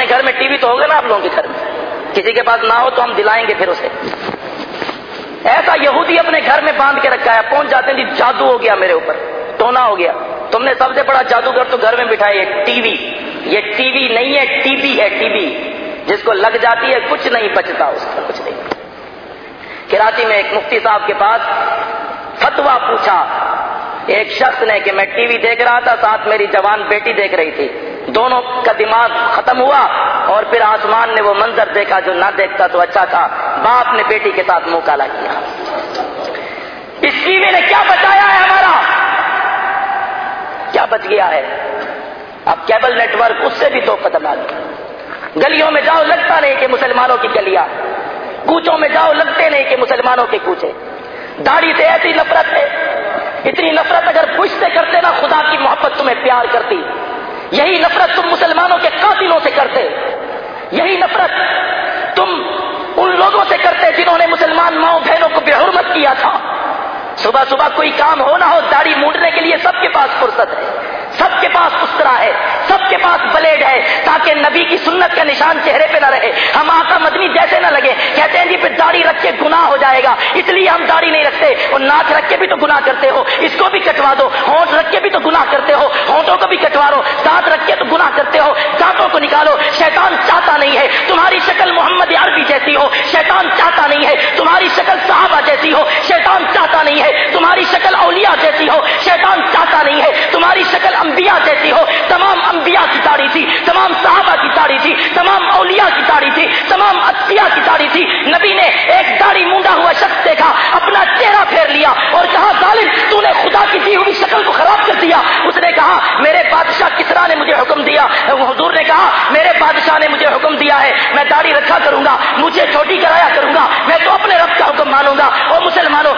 اپنے گھر میں ٹی وی تو ہوگا نا آپ لوگوں کے گھر میں؟ کسی کے پاس نہ ہو تو ہم دلائیں گے پھر اسے۔ ایسا یہودی اپنے گھر میں باندھ کے رکھا ہے، پہنچ جاتے ہیں جی جادو ہو گیا میرے اوپر، ٹونا ہو گیا۔ تم نے سب سے بڑا جادوگر تو گھر میں بٹھایا یہ ٹی وی۔ یہ ٹی وی نہیں ہے، ٹی وی ہے، ٹی وی۔ جس کو لگ جاتی ہے، کچھ نہیں بچتا، اس کا کچھ نہیں۔ کراچی میں ایک مفتی صاحب کے پاس فتوا پوچھا ایک شخص نے کہ میں ٹی وی دیکھ رہا تھا، ساتھ میری جوان بیٹی دیکھ رہی تھی۔ دونوں کا دماغ ختم ہوا اور پھر آسمان نے وہ منظر دیکھا جو نہ دیکھتا تو اچھا تھا۔ باپ نے بیٹی کے ساتھ منہ کالا کیا۔ اس ٹی وی نے کیا بچایا ہے ہمارا؟ کیا بچ گیا ہے؟ اب کیبل نیٹ ورک اس سے بھی دو قدم آ گلیوں میں جاؤ، لگتا نہیں کہ مسلمانوں کی گلیاں۔ کوچوں میں جاؤ، لگتے نہیں کہ مسلمانوں کے کوچے۔ داڑھی سے ایسی نفرت ہے، اتنی نفرت اگر کرتے نا خدا کی محبت تمہیں پیار کرتی۔ یہی نفرت تم مسلمانوں کے قاتلوں سے کرتے۔ یہی نفرت تم ان لوگوں سے کرتے جنہوں نے مسلمان ماؤں بہنوں کو بے حرمت کیا تھا۔ صبح صبح کوئی کام ہو نہ ہو، داڑھی مونڈنے کے لیے سب کے پاس فرصت ہے۔ سب کے پاس استرا ہے۔ سب کے پاس بلیڈ ہے تاکہ نبی کی سنت کا نشان چہرے پہ نہ رہے۔ ہم آقا مدنی جیسے نہ لگے۔ کہتے ہیں جی پھر داڑھی رکھ کے گنا ہو جائے گا۔ اس لیے ہم داڑھی نہیں رکھتے۔ اور ناک رکھ کے بھی تو گنا کرتے ہو۔ اس کو بھی کٹوا دو۔ جیسی ہو، شیطان چاہتا نہیں ہے۔ تمہاری شکل اولیاء جیسی ہو، شیطان چاہتا نہیں ہے۔ تمہاری شکل انبیاء جیسی ہو۔ تمام انبیاء کی داڑھی تھی، تمام صحابہ کی داڑھی تھی، تمام اولیاء کی داڑھی تھی، تمام اتیا کی داڑھی تھی۔ نبی نے ایک داڑھی مونڈا ہوا شخص دیکھا، اپنا چہرہ پھیر لیا اور کہا، ظالم تو نے خدا کی دی ہوئی شکل کو خراب کر دیا۔ اس نے کہا، میرے بادشاہ کسرا نے مجھے حکم دیا۔ حضور نے کہا، میرے بادشاہ نے مجھے حکم دیا ہے، میں داڑھی رکھا کروں گا، مجھے چھوٹی کرایا کروں گا کو تو اپنے رب مانوں گا اور مسلمانوں